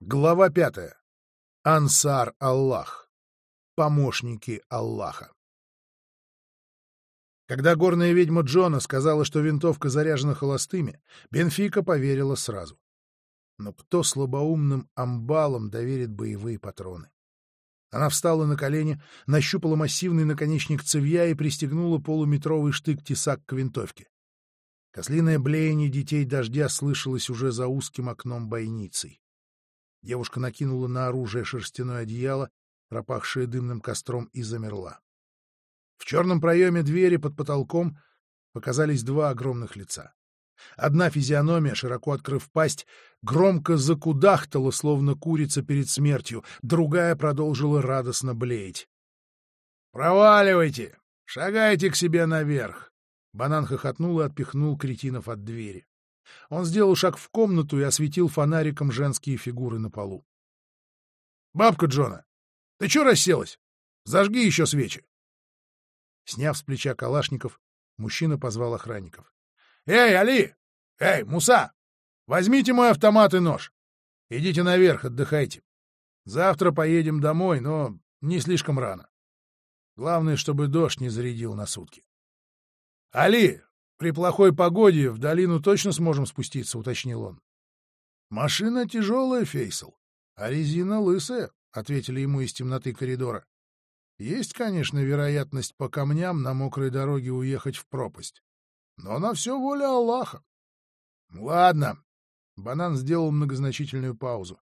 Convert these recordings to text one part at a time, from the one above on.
Глава пятая. Ансар Аллах. Помощники Аллаха. Когда горная ведьма Джона сказала, что винтовка заряжена холостыми, Бенфика поверила сразу. Но кто слабоумным амбалам доверит боевые патроны? Она встала на колени, нащупала массивный наконечник цевья и пристегнула полуметровый штык-тесак к винтовке. Кослиное блеяние детей дождя слышалось уже за узким окном бойницей. Девушка накинула на оружие шерстяное одеяло, пропахшее дымным костром, и замерла. В черном проеме двери под потолком показались два огромных лица. Одна физиономия, широко открыв пасть, громко закудахтала, словно курица перед смертью, другая продолжила радостно блеять. «Проваливайте! Шагайте к себе наверх!» Банан хохотнул и отпихнул кретинов от двери. Он сделал шаг в комнату и осветил фонариком женские фигуры на полу. — Бабка Джона, ты чё расселась? Зажги еще свечи. Сняв с плеча калашников, мужчина позвал охранников. — Эй, Али! Эй, Муса! Возьмите мой автомат и нож. Идите наверх, отдыхайте. Завтра поедем домой, но не слишком рано. Главное, чтобы дождь не зарядил на сутки. — Али, при плохой погоде в долину точно сможем спуститься, — уточнил он. — Машина тяжелая, Фейсел, а резина лысая, — ответили ему из темноты коридора. Есть, конечно, вероятность по камням на мокрой дороге уехать в пропасть. Но на все воля Аллаха. — Ладно. Банан сделал многозначительную паузу.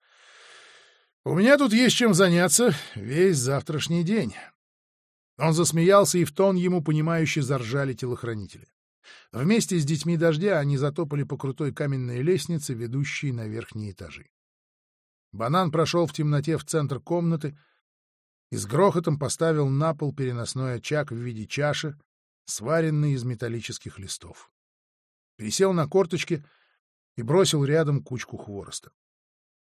— У меня тут есть чем заняться весь завтрашний день. Он засмеялся, и в тон ему, понимающе заржали телохранители. Вместе с детьми дождя они затопали по крутой каменной лестнице, ведущей на верхние этажи. Банан прошел в темноте в центр комнаты и с грохотом поставил на пол переносной очаг в виде чаши, сваренный из металлических листов. Пересел на корточки и бросил рядом кучку хвороста.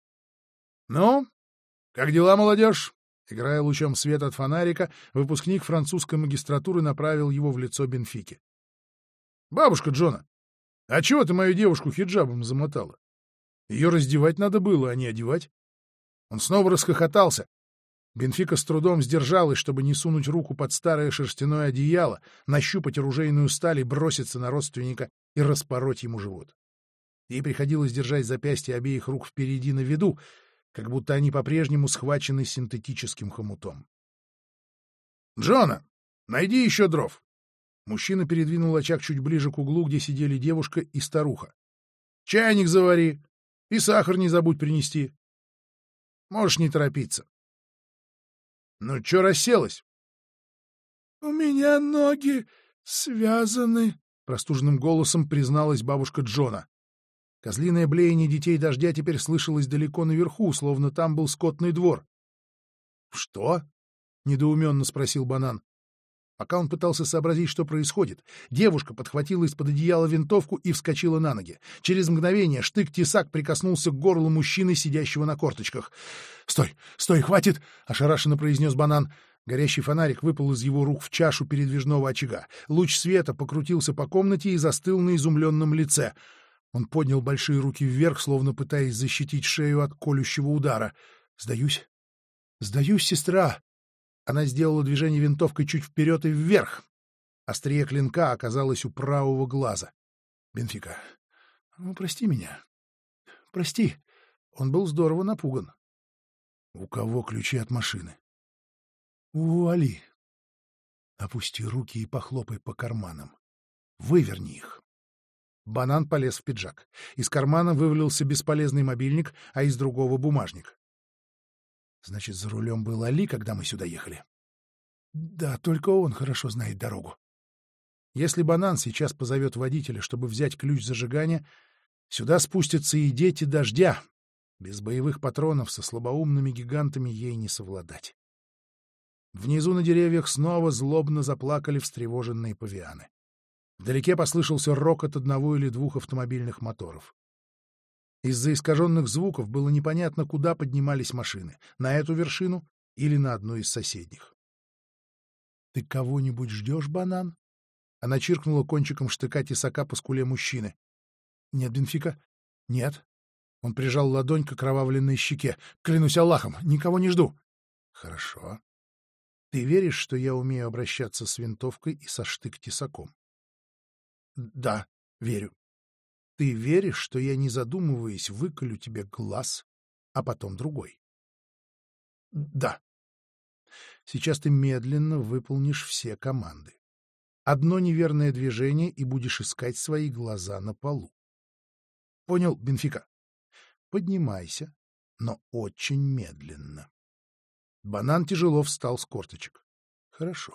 — Ну, как дела, молодежь? Играя лучом света от фонарика, выпускник французской магистратуры направил его в лицо Бенфики. Бабушка Джона, а чего ты мою девушку хиджабом замотала? Ее раздевать надо было, а не одевать. Он снова расхохотался. Бенфика с трудом сдержалась, чтобы не сунуть руку под старое шерстяное одеяло, нащупать оружейную сталь и броситься на родственника и распороть ему живот. Ей приходилось держать запястья обеих рук впереди на виду, как будто они по-прежнему схвачены синтетическим хомутом. «Джона, найди еще дров!» Мужчина передвинул очаг чуть ближе к углу, где сидели девушка и старуха. — Чайник завари и сахар не забудь принести. Можешь не торопиться. — Ну, чё расселась? — У меня ноги связаны, — простуженным голосом призналась бабушка Джона. Козлиное блеяние детей дождя теперь слышалось далеко наверху, словно там был скотный двор. — Что? — недоуменно спросил Банан. Пока он пытался сообразить, что происходит, девушка подхватила из-под одеяла винтовку и вскочила на ноги. Через мгновение штык-тесак прикоснулся к горлу мужчины, сидящего на корточках. «Стой! Стой! Хватит!» — ошарашенно произнес банан. Горящий фонарик выпал из его рук в чашу передвижного очага. Луч света покрутился по комнате и застыл на изумленном лице. Он поднял большие руки вверх, словно пытаясь защитить шею от колющего удара. «Сдаюсь! Сдаюсь, сестра!» Она сделала движение винтовкой чуть вперед и вверх. Острие клинка оказалось у правого глаза. Бенфика, ну, прости меня. Прости. Он был здорово напуган. У кого ключи от машины? У Али. Опусти руки и похлопай по карманам. Выверни их. Банан полез в пиджак. Из кармана вывалился бесполезный мобильник, а из другого — бумажник. Значит, за рулем был Али, когда мы сюда ехали? Да, только он хорошо знает дорогу. Если Банан сейчас позовет водителя, чтобы взять ключ зажигания, сюда спустятся и дети дождя. Без боевых патронов со слабоумными гигантами ей не совладать. Внизу на деревьях снова злобно заплакали встревоженные павианы. Вдалеке послышался рокот одного или двух автомобильных моторов. Из-за искаженных звуков было непонятно, куда поднимались машины — на эту вершину или на одну из соседних. — Ты кого-нибудь ждешь, банан? Она чиркнула кончиком штыка тесака по скуле мужчины. — Нет, Бенфика? — Нет. Он прижал ладонь к окровавленной щеке. «Клянусь Аллахом, никого не жду». «Хорошо. Ты веришь, что я умею обращаться с винтовкой и со штык-тесаком?» «Да, верю. Ты веришь, что я, не задумываясь, выколю тебе глаз, а потом другой?» «Да». «Сейчас ты медленно выполнишь все команды. Одно неверное движение, и будешь искать свои глаза на полу. Понял, Бенфика? Поднимайся, но очень медленно. Банан тяжело встал с корточек. Хорошо.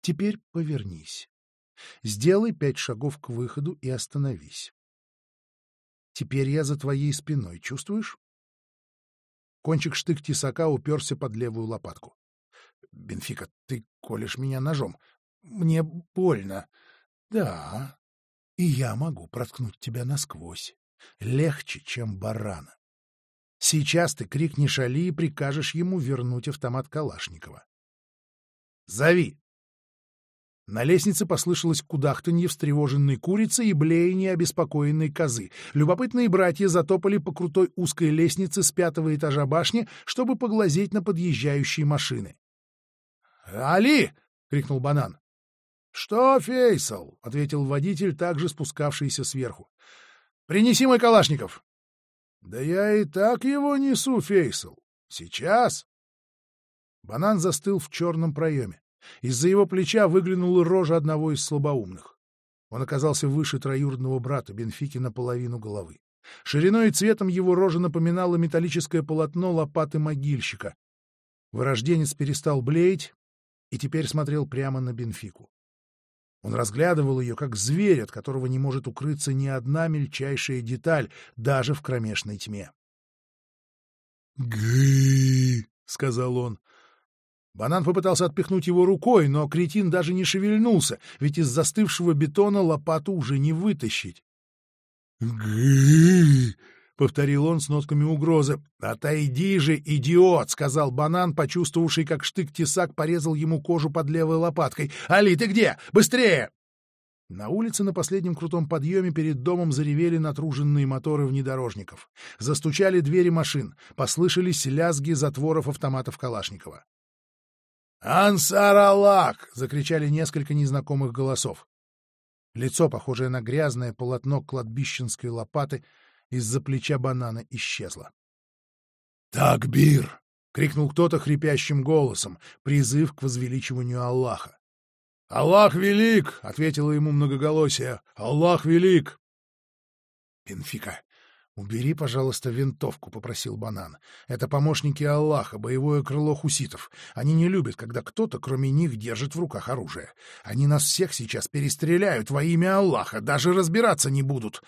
Теперь повернись. Сделай пять шагов к выходу и остановись. Теперь я за твоей спиной, чувствуешь? Кончик штык тесака уперся под левую лопатку. — Бенфика, ты колешь меня ножом. Мне больно. Да, и я могу проткнуть тебя насквозь. Легче, чем барана. Сейчас ты крикнешь Али и прикажешь ему вернуть автомат Калашникова. «Зови!» На лестнице послышалось кудахтанье встревоженной курицы и блеяние обеспокоенной козы. Любопытные братья затопали по крутой узкой лестнице с пятого этажа башни, чтобы поглазеть на подъезжающие машины. «Али!» — крикнул Банан. «Что, Фейсал?» — ответил водитель, также спускавшийся сверху. «Принеси мой Калашников». «Да я и так его несу, Фейсал. Сейчас». Банан застыл в черном проеме. Из-за его плеча выглянула рожа одного из слабоумных. Он оказался выше троюродного брата Бенфики наполовину головы. Шириной и цветом его рожа напоминала металлическое полотно лопаты могильщика. Вырожденец перестал блеять и теперь смотрел прямо на Бенфику. Он разглядывал ее, как зверь, от которого не может укрыться ни одна мельчайшая деталь, даже в кромешной тьме. «Гы!» — сказал он. Банан попытался отпихнуть его рукой, но кретин даже не шевельнулся, ведь из застывшего бетона лопату уже не вытащить. «Гы!» — повторил он с нотками угрозы. «Отойди же, идиот!» — сказал банан, почувствовавший, как штык-тесак порезал ему кожу под левой лопаткой. «Али, ты где? Быстрее!» На улице на последнем крутом подъеме перед домом заревели натруженные моторы внедорожников. Застучали двери машин, послышались лязги затворов автоматов Калашникова. «Ансар закричали несколько незнакомых голосов. Лицо, похожее на грязное полотно кладбищенской лопаты, из-за плеча банана исчезла. «Такбир!» — крикнул кто-то хрипящим голосом, призыв к возвеличиванию Аллаха. «Аллах велик!» — ответило ему многоголосие. «Аллах велик!» «Бенфика, убери, пожалуйста, винтовку», — попросил Банан. «Это помощники Аллаха, боевое крыло хуситов. Они не любят, когда кто-то, кроме них, держит в руках оружие. Они нас всех сейчас перестреляют во имя Аллаха, даже разбираться не будут.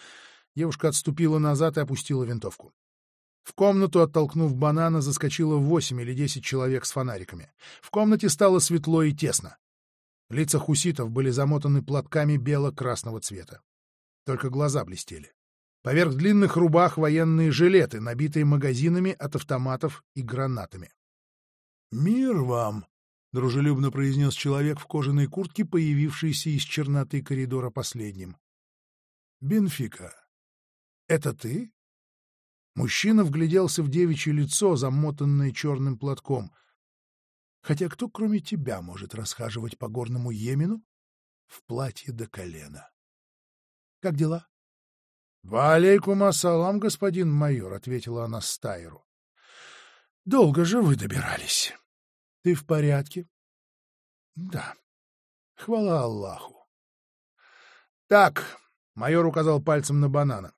Девушка отступила назад и опустила винтовку. В комнату, оттолкнув банана, заскочило восемь или десять человек с фонариками. В комнате стало светло и тесно. Лица хуситов были замотаны платками бело-красного цвета. Только глаза блестели. Поверх длинных рубах военные жилеты, набитые магазинами от автоматов и гранатами. «Мир вам!» — дружелюбно произнес человек в кожаной куртке, появившийся из черноты коридора последним. «Бенфика, «Это ты?» Мужчина вгляделся в девичье лицо, замотанное черным платком. Хотя кто, кроме тебя, может расхаживать по горному Йемену в платье до колена? Как дела? — Валейкум ассалам, господин майор, — ответила она Стайру. — Долго же вы добирались. Ты в порядке? — Да. Хвала Аллаху. — Так, — майор указал пальцем на банана.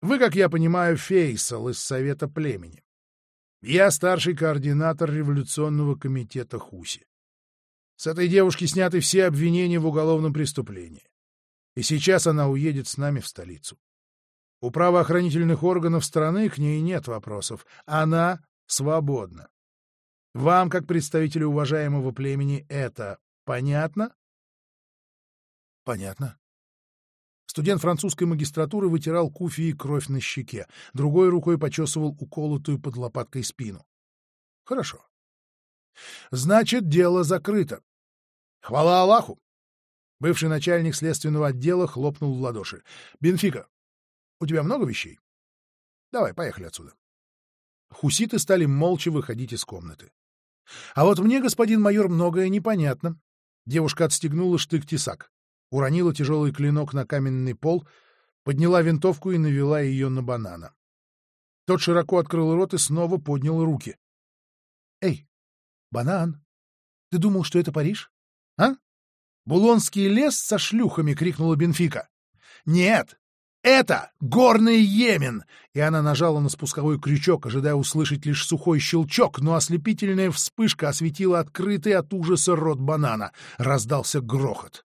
Вы, как я понимаю, Фейсал из Совета племени. Я старший координатор революционного комитета Хуси. С этой девушки сняты все обвинения в уголовном преступлении. И сейчас она уедет с нами в столицу. У правоохранительных органов страны к ней нет вопросов. Она свободна. Вам, как представителю уважаемого племени, это понятно? Понятно. Студент французской магистратуры вытирал куфи и кровь на щеке, другой рукой почесывал уколотую под лопаткой спину. — Хорошо. — Значит, дело закрыто. — Хвала Аллаху! Бывший начальник следственного отдела хлопнул в ладоши. — Бенфика, у тебя много вещей? Давай, поехали отсюда. Хуситы стали молча выходить из комнаты. А вот мне, господин майор, многое непонятно. Девушка отстегнула штык-тесак, уронила тяжелый клинок на каменный пол, подняла винтовку и навела ее на банана. Тот широко открыл рот и снова поднял руки. — Эй, банан, ты думал, что это Париж? А? Булонский лес со шлюхами, — крикнула Бенфика. — Нет, это горный Йемен! И она нажала на спусковой крючок, ожидая услышать лишь сухой щелчок, но ослепительная вспышка осветила открытый от ужаса рот банана. Раздался грохот.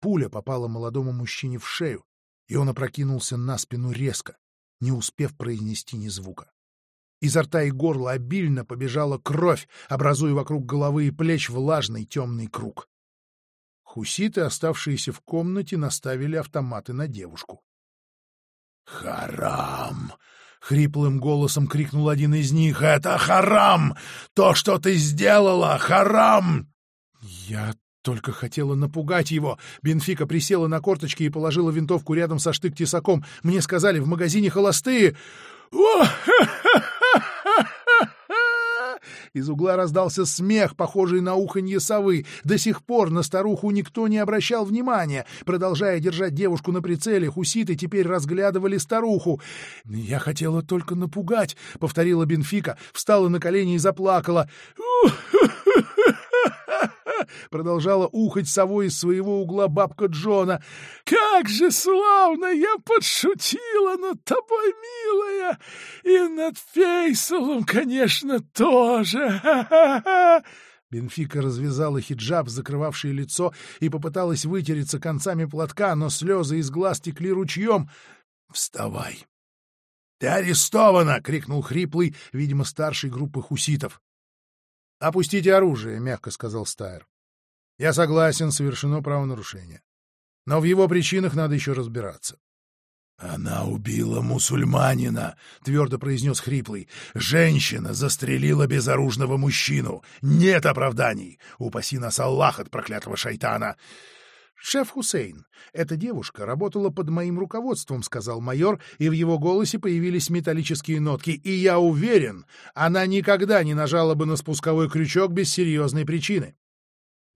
Пуля попала молодому мужчине в шею, и он опрокинулся на спину резко, не успев произнести ни звука. Изо рта и горла обильно побежала кровь, образуя вокруг головы и плеч влажный темный круг. Хуситы, оставшиеся в комнате, наставили автоматы на девушку. «Харам!» — хриплым голосом крикнул один из них. «Это харам! То, что ты сделала, харам!» Я только хотела напугать его. Бенфика присела на корточки и положила винтовку рядом со штык-тесаком. Мне сказали, в магазине холостые. «О, Из угла раздался смех, похожий на уханье совы. До сих пор на старуху никто не обращал внимания. Продолжая держать девушку на прицеле, хуситы теперь разглядывали старуху. «Я хотела только напугать», — повторила Бенфика, встала на колени и заплакала. Продолжала ухать совой из своего угла бабка Джона. «Как же славно я подшутила над тобой, милая! И над Фейсалом, конечно, тоже! Бенфика развязала хиджаб, закрывавший лицо, и попыталась вытереться концами платка, но слезы из глаз текли ручьем. «Вставай!» «Ты арестована!» — крикнул хриплый, видимо, старший группы хуситов. «Опустите оружие», — мягко сказал Стайр. «Я согласен, совершено правонарушение. Но в его причинах надо еще разбираться». «Она убила мусульманина», — твердо произнес Хриплый. «Женщина застрелила безоружного мужчину. Нет оправданий. Упаси нас Аллах от проклятого шайтана. «Шеф Хусейн, эта девушка работала под моим руководством», — сказал майор, и в его голосе появились металлические нотки. «И я уверен, она никогда не нажала бы на спусковой крючок без серьезной причины.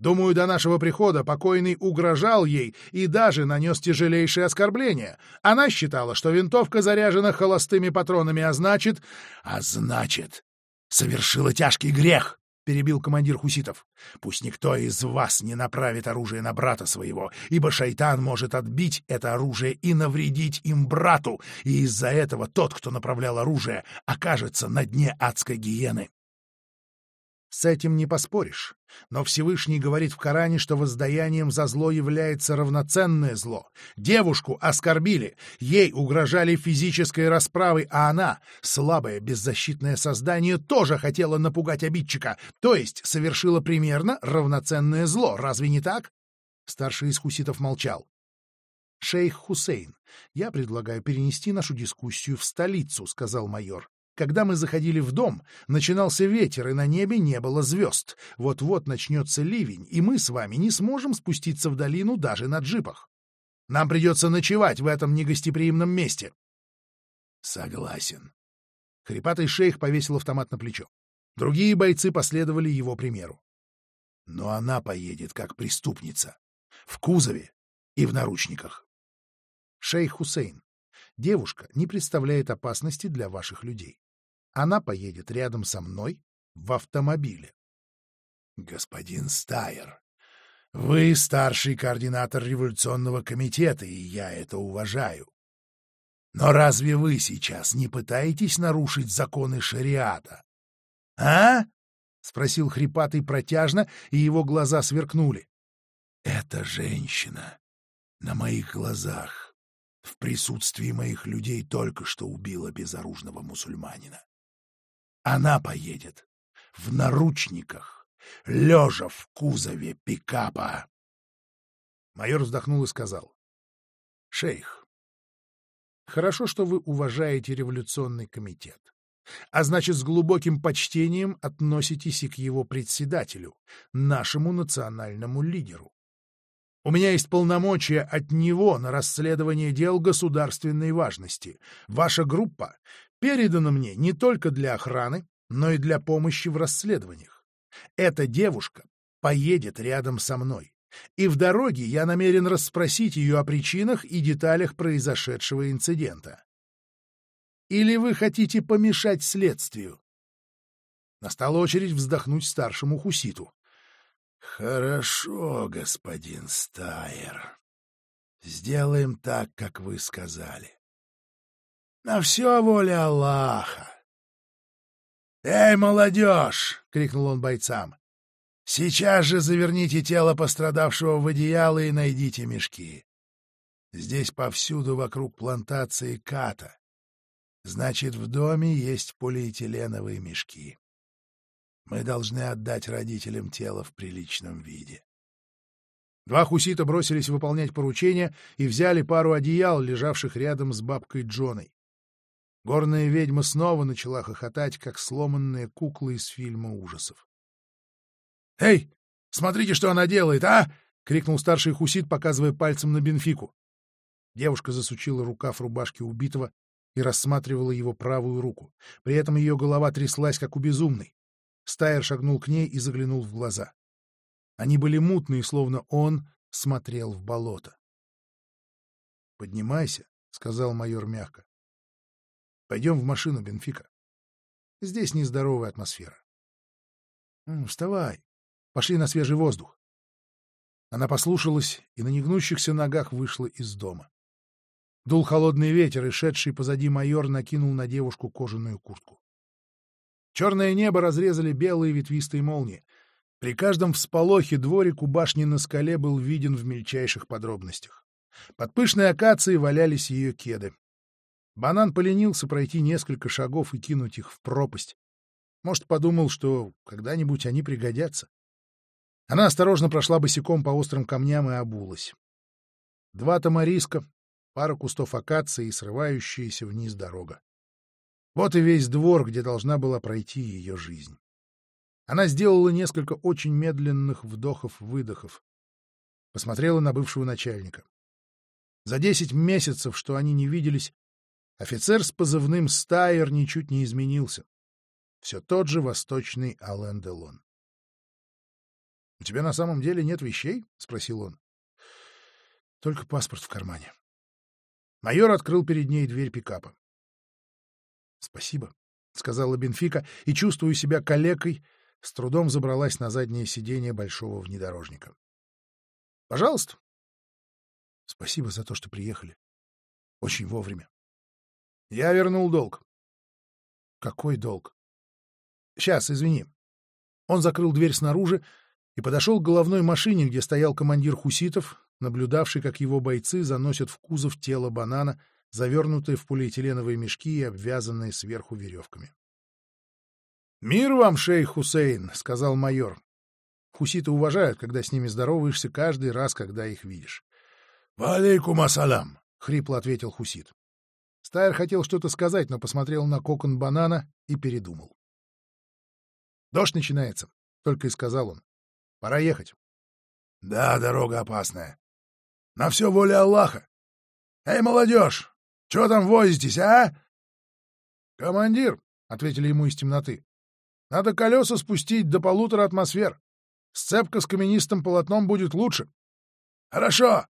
Думаю, до нашего прихода покойный угрожал ей и даже нанес тяжелейшее оскорбление. Она считала, что винтовка заряжена холостыми патронами, а значит... А значит, совершила тяжкий грех!» — перебил командир хуситов. «Пусть никто из вас не направит оружие на брата своего, ибо шайтан может отбить это оружие и навредить им брату, и из-за этого тот, кто направлял оружие, окажется на дне адской гиены. С этим не поспоришь. Но Всевышний говорит в Коране, что воздаянием за зло является равноценное зло. Девушку оскорбили, ей угрожали физической расправой, а она, слабое беззащитное создание, тоже хотела напугать обидчика, то есть совершила примерно равноценное зло. Разве не так? Старший из хуситов молчал. «Шейх Хусейн, я предлагаю перенести нашу дискуссию в столицу», — сказал майор. Когда мы заходили в дом, начинался ветер, и на небе не было звезд. Вот-вот начнется ливень, и мы с вами не сможем спуститься в долину даже на джипах. Нам придется ночевать в этом негостеприимном месте. — Согласен. Хрипатый шейх повесил автомат на плечо. Другие бойцы последовали его примеру. Но она поедет как преступница. В кузове и в наручниках. Шейх Хусейн, девушка не представляет опасности для ваших людей. Она поедет рядом со мной в автомобиле. Господин Стайер, вы старший координатор революционного комитета, и я это уважаю. Но разве вы сейчас не пытаетесь нарушить законы шариата? А? — спросил хрипатый протяжно, и его глаза сверкнули. — Эта женщина на моих глазах, в присутствии моих людей, только что убила безоружного мусульманина. Она поедет в наручниках, лежа в кузове пикапа. Майор вздохнул и сказал. — Шейх, хорошо, что вы уважаете революционный комитет, а значит, с глубоким почтением относитесь и к его председателю, нашему национальному лидеру. У меня есть полномочия от него на расследование дел государственной важности. Ваша группа передана мне не только для охраны, но и для помощи в расследованиях. Эта девушка поедет рядом со мной, и в дороге я намерен расспросить ее о причинах и деталях произошедшего инцидента. Или вы хотите помешать следствию? Настала очередь вздохнуть старшему хуситу. Хорошо, господин Стайер. Сделаем так, как вы сказали. На все воля Аллаха. «Эй, молодежь!» — крикнул он бойцам. «Сейчас же заверните тело пострадавшего в одеяло и найдите мешки. Здесь повсюду вокруг плантации ката. Значит, в доме есть полиэтиленовые мешки. Мы должны отдать родителям тело в приличном виде. Два хусита бросились выполнять поручение и взяли пару одеял, лежавших рядом с бабкой Джоной. Горная ведьма снова начала хохотать, как сломанная кукла из фильма ужасов. «Эй, смотрите, что она делает, а!» — крикнул старший хусит, показывая пальцем на Бенфику. Девушка засучила рукав рубашки убитого и рассматривала его правую руку. При этом ее голова тряслась, как у безумной. Стайер шагнул к ней и заглянул в глаза. Они были мутные, словно он смотрел в болото. «Поднимайся», — сказал майор мягко. «Пойдем в машину, Бенфика. Здесь нездоровая атмосфера». «Вставай. Пошли на свежий воздух». Она послушалась и на негнущихся ногах вышла из дома. Дул холодный ветер, и шедший позади майор накинул на девушку кожаную куртку. Черное небо разрезали белые ветвистые молнии. При каждом всполохе дворик у башни на скале был виден в мельчайших подробностях. Под пышной акацией валялись ее кеды. Банан поленился пройти несколько шагов и кинуть их в пропасть. Может, подумал, что когда-нибудь они пригодятся. Она осторожно прошла босиком по острым камням и обулась. Два тамариска, пара кустов акации и срывающаяся вниз дорога. Вот и весь двор, где должна была пройти ее жизнь. Она сделала несколько очень медленных вдохов-выдохов. Посмотрела на бывшего начальника. За десять месяцев, что они не виделись, офицер с позывным «Стайер» ничуть не изменился. Все тот же восточный Ален Делон. — У тебя на самом деле нет вещей? — спросил он. — Только паспорт в кармане. Майор открыл перед ней дверь пикапа. — Спасибо, — сказала Бенфика, и, чувствуя себя калекой, с трудом забралась на заднее сиденье большого внедорожника. — Пожалуйста. — Спасибо за то, что приехали. Очень вовремя. — Я вернул долг. — Какой долг? — Сейчас, извини. Он закрыл дверь снаружи и подошел к головной машине, где стоял командир хуситов, наблюдавший, как его бойцы заносят в кузов тело банана, завернутые в полиэтиленовые мешки и обвязанные сверху веревками. «Мир вам, шейх Хусейн!» — сказал майор. Хуситы уважают, когда с ними здороваешься каждый раз, когда их видишь. «Валейкум ассалям!» — хрипло ответил Хусит. Стайр хотел что-то сказать, но посмотрел на кокон банана и передумал. «Дождь начинается», — только и сказал он. «Пора ехать». «Да, дорога опасная. На все воля Аллаха. Эй, молодежь, чего там возитесь, а? — Командир, — ответили ему из темноты, — надо колеса спустить до полутора атмосфер. Сцепка с каменистым полотном будет лучше. — Хорошо.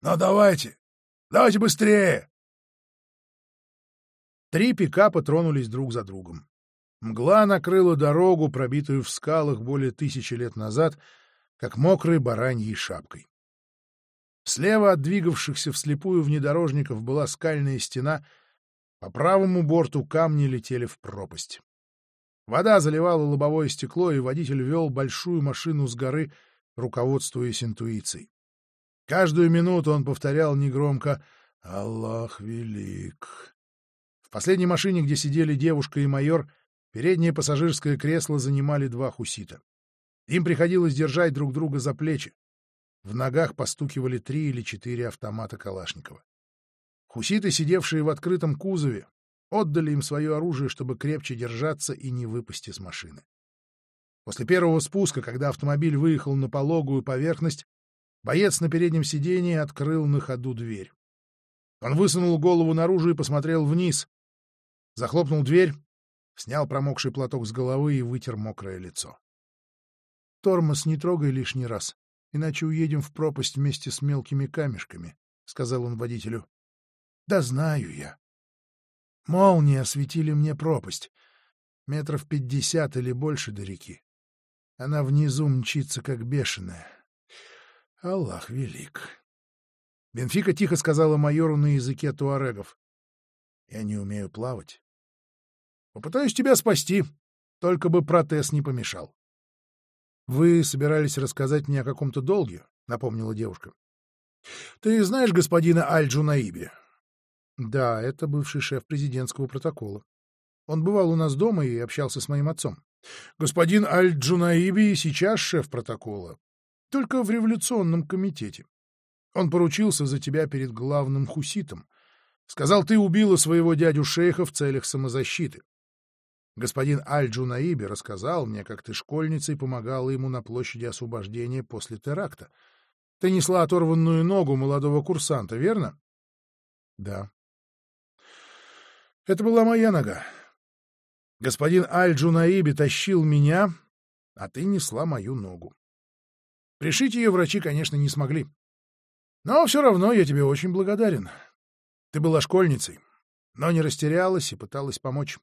Но давайте, давайте быстрее. Три пикапа тронулись друг за другом. Мгла накрыла дорогу, пробитую в скалах более тысячи лет назад, как мокрой бараньей шапкой. Слева от двигавшихся вслепую внедорожников была скальная стена, по правому борту камни летели в пропасть. Вода заливала лобовое стекло, и водитель вел большую машину с горы, руководствуясь интуицией. Каждую минуту он повторял негромко «Аллах велик». В последней машине, где сидели девушка и майор, переднее пассажирское кресло занимали два хусита. Им приходилось держать друг друга за плечи. В ногах постукивали три или четыре автомата Калашникова. Хуситы, сидевшие в открытом кузове, отдали им свое оружие, чтобы крепче держаться и не выпасть из машины. После первого спуска, когда автомобиль выехал на пологую поверхность, Боец на переднем сидении открыл на ходу дверь. Он высунул голову наружу и посмотрел вниз. Захлопнул дверь, снял промокший платок с головы и вытер мокрое лицо. — Тормоз не трогай лишний раз, иначе уедем в пропасть вместе с мелкими камешками, — сказал он водителю. — Да знаю я. Молнии осветили мне пропасть. Метров пятьдесят или больше до реки. Она внизу мчится, как бешеная. Аллах велик. Бенфика тихо сказала майору на языке туарегов. — Я не умею плавать. — Попытаюсь тебя спасти, только бы протез не помешал. — Вы собирались рассказать мне о каком-то долге? — напомнила девушка. — Ты знаешь господина Аль-Джунаиби? — Да, это бывший шеф президентского протокола. Он бывал у нас дома и общался с моим отцом. — Господин Аль-Джунаиби сейчас шеф протокола, только в революционном комитете. Он поручился за тебя перед главным хуситом. Сказал, ты убила своего дядю-шейха в целях самозащиты. Господин Аль-Джунаиби рассказал мне, как ты школьницей помогала ему на площади освобождения после теракта. Ты несла оторванную ногу молодого курсанта, верно? — Да. — Это была моя нога. Господин Аль-Джунаиби тащил меня, а ты несла мою ногу. Пришить ее врачи, конечно, не смогли. Но все равно я тебе очень благодарен. Ты была школьницей, но не растерялась и пыталась помочь.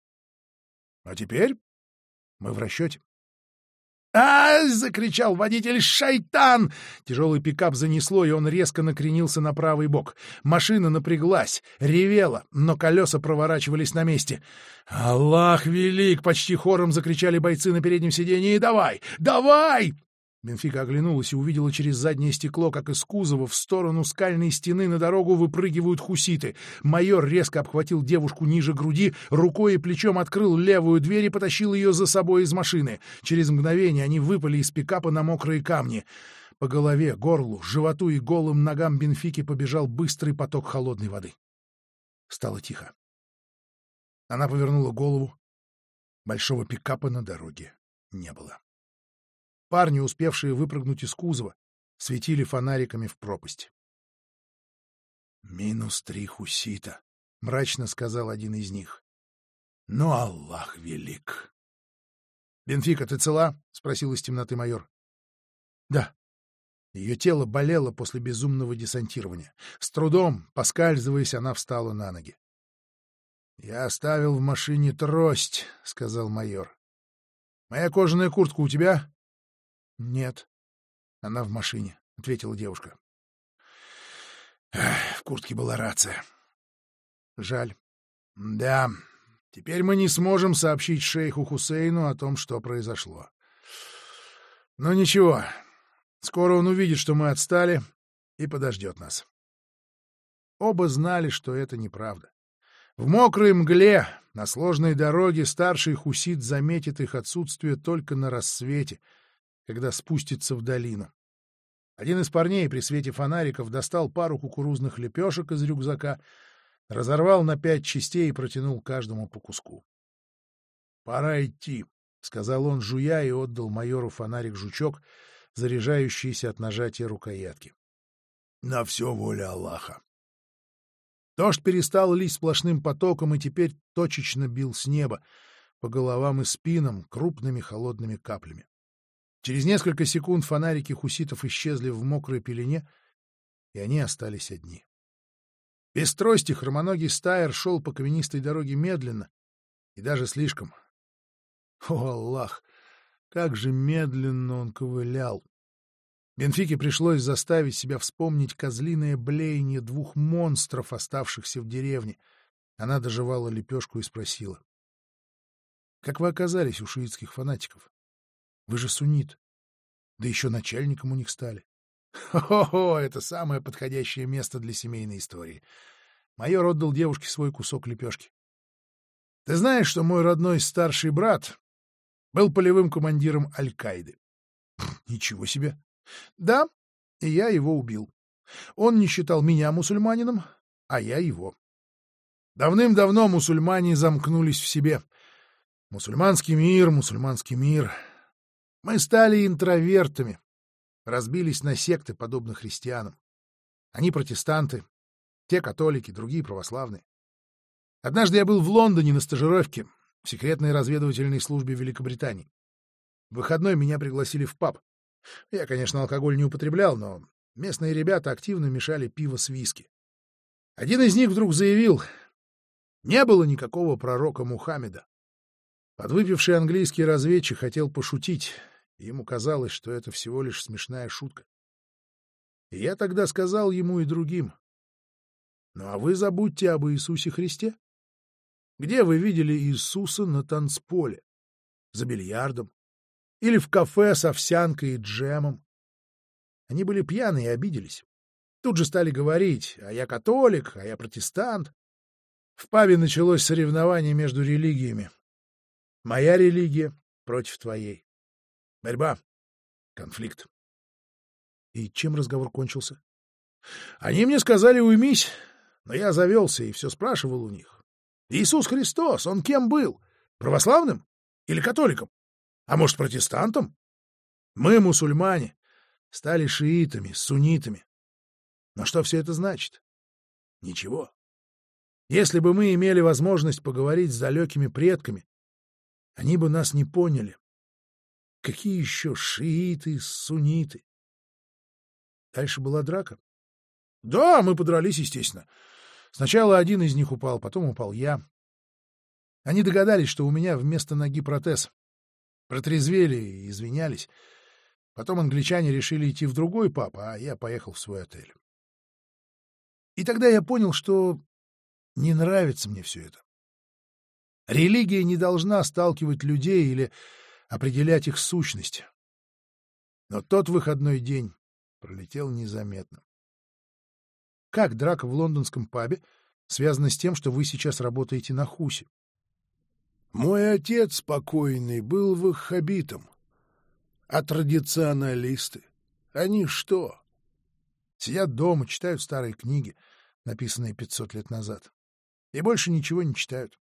А теперь мы в расчете. а закричал водитель. «Шайтан!» Тяжелый пикап занесло, и он резко накренился на правый бок. Машина напряглась, ревела, но колеса проворачивались на месте. «Аллах велик!» — почти хором закричали бойцы на переднем сиденье. «Давай! Давай!» Бенфика оглянулась и увидела через заднее стекло, как из кузова в сторону скальной стены на дорогу выпрыгивают хуситы. Майор резко обхватил девушку ниже груди, рукой и плечом открыл левую дверь и потащил ее за собой из машины. Через мгновение они выпали из пикапа на мокрые камни. По голове, горлу, животу и голым ногам Бенфики побежал быстрый поток холодной воды. Стало тихо. Она повернула голову. Большого пикапа на дороге не было. Парни, успевшие выпрыгнуть из кузова, светили фонариками в пропасть. «Минус три хусита», — мрачно сказал один из них. «Но Аллах велик». «Бенфика, ты цела?» — спросил из темноты майор. «Да». Ее тело болело после безумного десантирования. С трудом, поскальзываясь, она встала на ноги. «Я оставил в машине трость», — сказал майор. «Моя кожаная куртка у тебя?» — Нет. Она в машине, — ответила девушка. В куртке была рация. Жаль. Да, теперь мы не сможем сообщить шейху Хусейну о том, что произошло. Но ничего, скоро он увидит, что мы отстали, и подождет нас. Оба знали, что это неправда. В мокрой мгле на сложной дороге старший хусит заметит их отсутствие только на рассвете — когда спустится в долину. Один из парней при свете фонариков достал пару кукурузных лепешек из рюкзака, разорвал на пять частей и протянул каждому по куску. — Пора идти, — сказал он, жуя, и отдал майору фонарик-жучок, заряжающийся от нажатия рукоятки. — На все воля Аллаха. Дождь перестал лить сплошным потоком и теперь точечно бил с неба, по головам и спинам крупными холодными каплями. Через несколько секунд фонарики хуситов исчезли в мокрой пелене, и они остались одни. Без трости хромоногий стайер шел по каменистой дороге медленно и даже слишком. О, Аллах! Как же медленно он ковылял! Бенфике пришлось заставить себя вспомнить козлиное блеяние двух монстров, оставшихся в деревне. Она доживала лепешку и спросила. — Как вы оказались у шиитских фанатиков? Вы же суннит. Да еще начальником у них стали. Хо-хо, это самое подходящее место для семейной истории. Майор отдал девушке свой кусок лепешки. Ты знаешь, что мой родной старший брат был полевым командиром Аль-Каиды? Ничего себе. Да, и я его убил. Он не считал меня мусульманином, а я его. Давным-давно мусульмане замкнулись в себе. Мусульманский мир, мусульманский мир. Мы стали интровертами. разбились на секты, подобно христианам. Они протестанты, те католики, другие православные. Однажды я был в Лондоне на стажировке в секретной разведывательной службе Великобритании. В выходной меня пригласили в паб. Я, конечно, алкоголь не употреблял, но местные ребята активно мешали пиво с виски. Один из них вдруг заявил, не было никакого пророка Мухаммеда. Подвыпивший английский разведчик хотел пошутить, ему казалось, что это всего лишь смешная шутка. И я тогда сказал ему и другим, ну а вы забудьте об Иисусе Христе. Где вы видели Иисуса на танцполе? За бильярдом? Или в кафе с овсянкой и джемом? Они были пьяны и обиделись. Тут же стали говорить, а я католик, а я протестант. В пабе началось соревнование между религиями. Моя религия против твоей. Борьба. Конфликт. И чем разговор кончился? Они мне сказали, уймись, но я завелся и все спрашивал у них. Иисус Христос, он кем был? Православным? Или католиком? А может, протестантом? Мы, мусульмане, стали шиитами, суннитами. Но что все это значит? Ничего. Если бы мы имели возможность поговорить с далекими предками, они бы нас не поняли. Какие еще шииты, сунниты? Дальше была драка. Да, мы подрались, естественно. Сначала один из них упал, потом упал я. Они догадались, что у меня вместо ноги протез. Протрезвели и извинялись. Потом англичане решили идти в другой паб, а я поехал в свой отель. И тогда я понял, что не нравится мне все это. Религия не должна сталкивать людей или определять их сущность. Но тот выходной день пролетел незаметно. Как драка в лондонском пабе связана с тем, что вы сейчас работаете на Хусе? Мой отец покойный был ваххабитом. А традиционалисты? Они что? Сидят дома, читают старые книги, написанные 500 лет назад. И больше ничего не читают.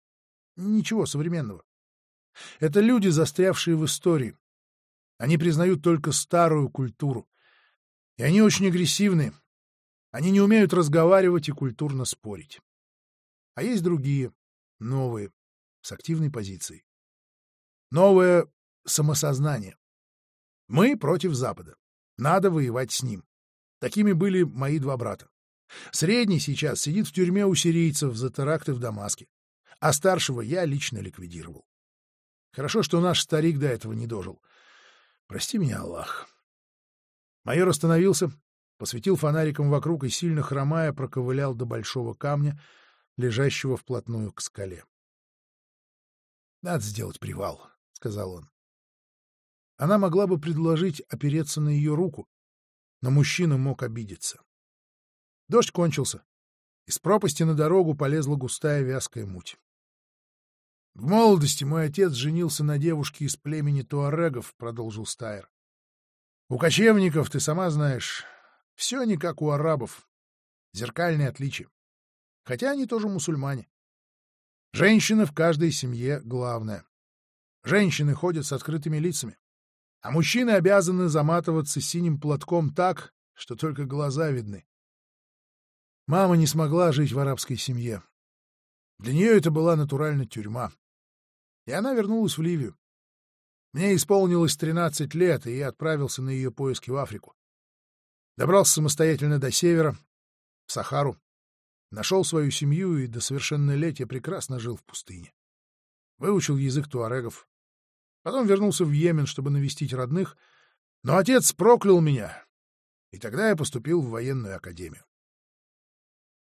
Ничего современного. Это люди, застрявшие в истории. Они признают только старую культуру. И они очень агрессивны, они не умеют разговаривать и культурно спорить. А есть другие, новые, с активной позицией. Новое самосознание. Мы против Запада. Надо воевать с ним. Такими были мои два брата. Средний сейчас сидит в тюрьме у сирийцев за теракты в Дамаске, а старшего я лично ликвидировал. Хорошо, что наш старик до этого не дожил. Прости меня, Аллах. Майор остановился, посветил фонариком вокруг и, сильно хромая, проковылял до большого камня, лежащего вплотную к скале. — Надо сделать привал, — сказал он. Она могла бы предложить опереться на ее руку, но мужчина мог обидеться. Дождь кончился. Из пропасти на дорогу полезла густая вязкая муть. — В молодости мой отец женился на девушке из племени туарегов, — продолжил Стайр. — У кочевников, ты сама знаешь, все не как у арабов. Зеркальные отличия. Хотя они тоже мусульмане. Женщина в каждой семье главная. Женщины ходят с открытыми лицами. А мужчины обязаны заматываться синим платком так, что только глаза видны. Мама не смогла жить в арабской семье. Для нее это была натурально тюрьма. И она вернулась в Ливию. Мне исполнилось 13 лет, и я отправился на ее поиски в Африку. Добрался самостоятельно до севера, в Сахару, нашел свою семью и до совершеннолетия прекрасно жил в пустыне. Выучил язык туарегов. Потом вернулся в Йемен, чтобы навестить родных, но отец проклял меня, и тогда я поступил в военную академию.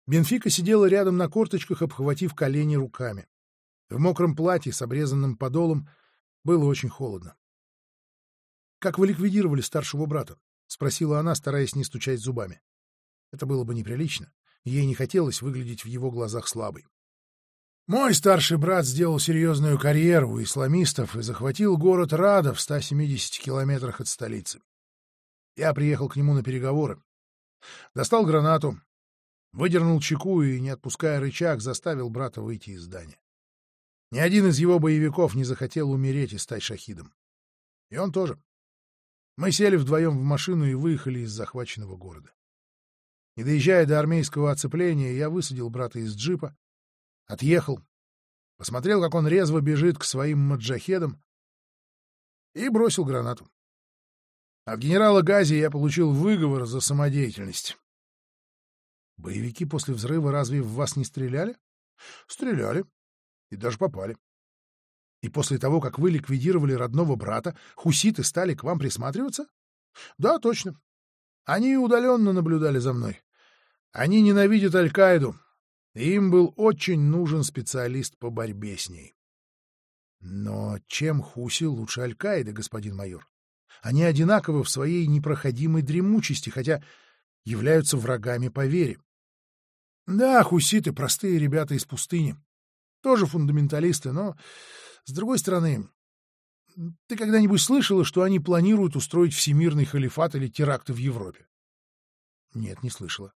Бенфика сидела рядом на корточках, обхватив колени руками. В мокром платье с обрезанным подолом было очень холодно. — Как вы ликвидировали старшего брата? — спросила она, стараясь не стучать зубами. Это было бы неприлично, ей не хотелось выглядеть в его глазах слабой. Мой старший брат сделал серьезную карьеру у исламистов и захватил город Рада в 170 километрах от столицы. Я приехал к нему на переговоры. Достал гранату, выдернул чеку и, не отпуская рычаг, заставил брата выйти из здания. Ни один из его боевиков не захотел умереть и стать шахидом. И он тоже. Мы сели вдвоем в машину и выехали из захваченного города. Не доезжая до армейского оцепления, я высадил брата из джипа, отъехал, посмотрел, как он резво бежит к своим маджахедам и бросил гранату. От генерала Гази я получил выговор за самодеятельность. Боевики после взрыва разве в вас не стреляли? Стреляли. И даже попали. И после того, как вы ликвидировали родного брата, хуситы стали к вам присматриваться? Да, точно. Они удаленно наблюдали за мной. Они ненавидят Аль-Каиду, и им был очень нужен специалист по борьбе с ней. Но чем Хуси лучше Аль-Каиды, господин майор? Они одинаковы в своей непроходимой дремучести, хотя являются врагами по вере. Да, хуситы — простые ребята из пустыни. Тоже фундаменталисты, но, с другой стороны, ты когда-нибудь слышала, что они планируют устроить всемирный халифат или теракты в Европе? Нет, не слышала.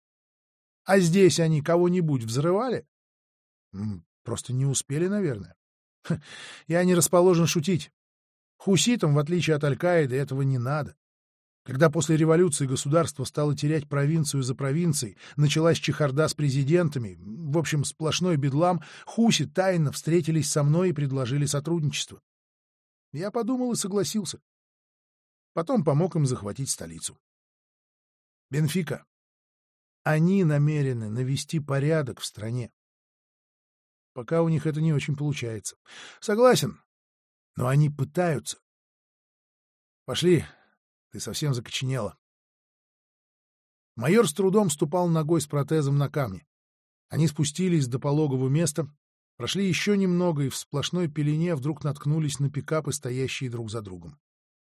А здесь они кого-нибудь взрывали? Просто не успели, наверное. Я не расположен шутить. Хуситам, в отличие от Аль-Каиды, этого не надо. Когда после революции государство стало терять провинцию за провинцией, началась чехарда с президентами, в общем, сплошной бедлам, хуси тайно встретились со мной и предложили сотрудничество. Я подумал и согласился. Потом помог им захватить столицу. Бенфика. Они намерены навести порядок в стране. Пока у них это не очень получается. Согласен, но они пытаются. Пошли, ты совсем закоченела. Майор с трудом ступал ногой с протезом на камне. Они спустились до пологого места, прошли еще немного и в сплошной пелене вдруг наткнулись на пикапы, стоящие друг за другом.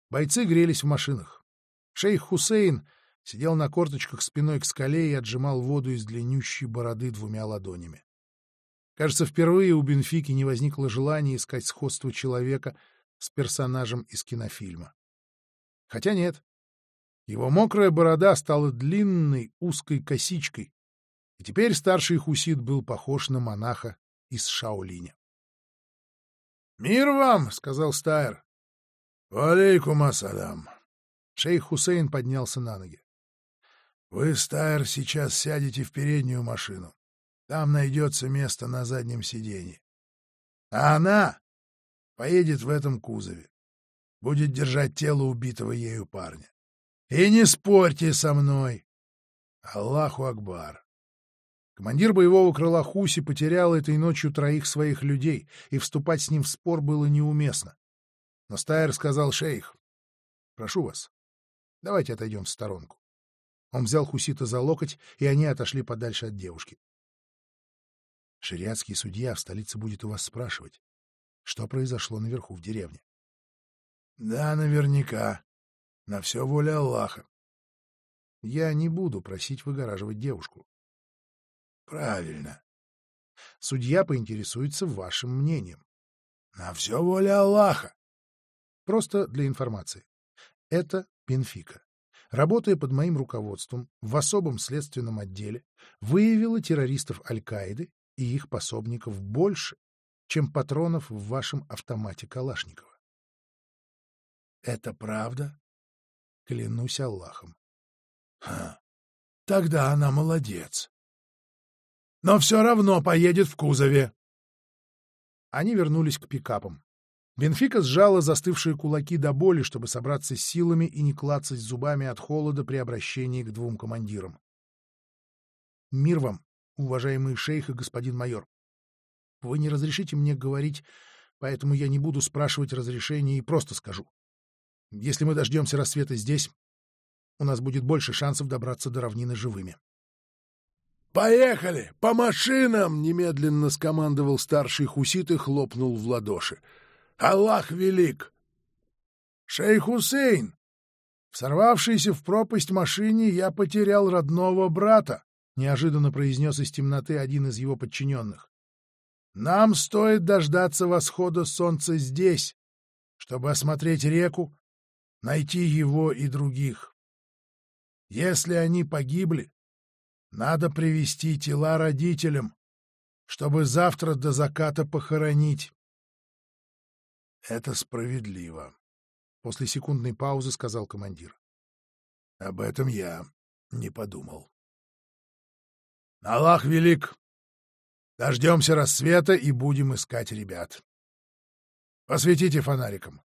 Бойцы грелись в машинах. Шейх Хусейн сидел на корточках спиной к скале и отжимал воду из длиннющей бороды двумя ладонями. Кажется, впервые у Бенфики не возникло желания искать сходство человека с персонажем из кинофильма. Хотя нет. Его мокрая борода стала длинной узкой косичкой, и теперь старший хусит был похож на монаха из Шаолиня. «Мир вам!» — сказал Стайр. «Валейкум ассалям!» Шейх Хусейн поднялся на ноги. «Вы, Стайр, сейчас сядете в переднюю машину. Там найдется место на заднем сиденье. А она поедет в этом кузове будет держать тело убитого ею парня. И не спорьте со мной. Аллаху Акбар. Командир боевого крыла Хуси потерял этой ночью троих своих людей, и вступать с ним в спор было неуместно. Но Стайер сказал шейх, «Прошу вас, давайте отойдем в сторонку». Он взял Хусита за локоть, и они отошли подальше от девушки. Шариатский судья в столице будет у вас спрашивать, что произошло наверху в деревне. Да, наверняка. На все воля Аллаха. Я не буду просить выгораживать девушку. Правильно. Судья поинтересуется вашим мнением. На все воля Аллаха. Просто для информации. Это Бенфика. Работая под моим руководством в особом следственном отделе, выявила террористов Аль-Каиды и их пособников больше, чем патронов в вашем автомате Калашникова. Это правда? Клянусь Аллахом. Ха, тогда она молодец. Но все равно поедет в кузове. Они вернулись к пикапам. Бенфика сжала застывшие кулаки до боли, чтобы собраться с силами и не клацать зубами от холода при обращении к двум командирам. «Мир вам, уважаемый шейх и господин майор. Вы не разрешите мне говорить, поэтому я не буду спрашивать разрешения и просто скажу. Если мы дождемся рассвета здесь, у нас будет больше шансов добраться до равнины живыми. «Поехали! По машинам!» — немедленно скомандовал старший хусит и хлопнул в ладоши. «Аллах велик!» «Шейх Хусейн!» В сорвавшейся в пропасть машине я потерял родного брата, — неожиданно произнес из темноты один из его подчиненных. «Нам стоит дождаться восхода солнца здесь, чтобы осмотреть реку найти его и других. Если они погибли, надо привести тела родителям, чтобы завтра до заката похоронить. Это справедливо. — после секундной паузы сказал командир. — Об этом я не подумал. — Аллах велик! Дождемся рассвета и будем искать ребят. Посветите фонариком. —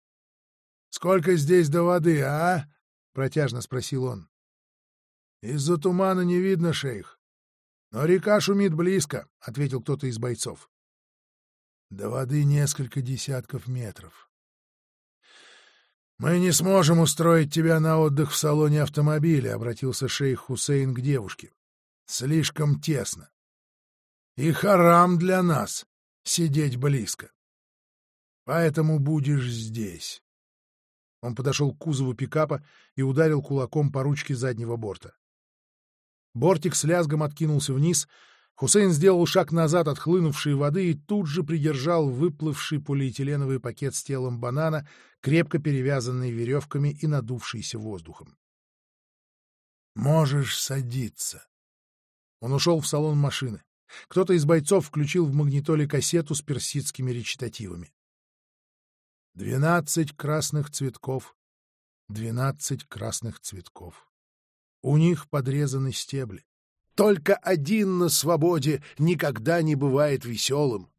Сколько здесь до воды, а? — протяжно спросил он. — Из-за тумана не видно, шейх. Но река шумит близко, — ответил кто-то из бойцов. — До воды несколько десятков метров. — Мы не сможем устроить тебя на отдых в салоне автомобиля, — обратился шейх Хусейн к девушке. — Слишком тесно. И харам для нас сидеть близко. Поэтому будешь здесь. Он подошел к кузову пикапа и ударил кулаком по ручке заднего борта. Бортик с лязгом откинулся вниз. Хусейн сделал шаг назад от хлынувшей воды и тут же придержал выплывший полиэтиленовый пакет с телом банана, крепко перевязанный веревками и надувшийся воздухом. «Можешь садиться». Он ушел в салон машины. Кто-то из бойцов включил в магнитоле кассету с персидскими речитативами. Двенадцать красных цветков, двенадцать красных цветков. У них подрезаны стебли. Только один на свободе никогда не бывает веселым.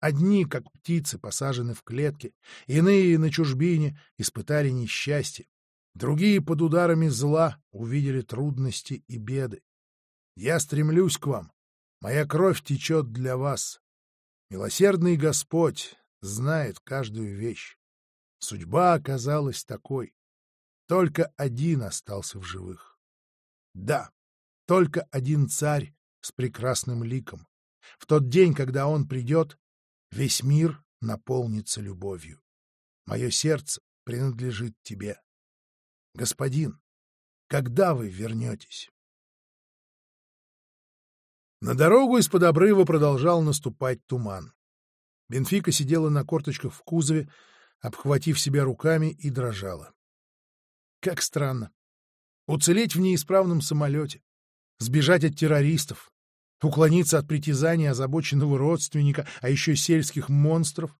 Одни, как птицы, посажены в клетке, иные на чужбине испытали несчастье, другие под ударами зла увидели трудности и беды. Я стремлюсь к вам, моя кровь течет для вас. Милосердный Господь знает каждую вещь. Судьба оказалась такой. Только один остался в живых. Да, только один царь с прекрасным ликом. В тот день, когда он придет, весь мир наполнится любовью. Мое сердце принадлежит тебе. Господин, когда вы вернетесь? На дорогу из-под обрыва продолжал наступать туман. Бенфика сидела на корточках в кузове, обхватив себя руками и дрожала. Как странно. Уцелеть в неисправном самолете, сбежать от террористов, уклониться от притязаний озабоченного родственника, а еще сельских монстров,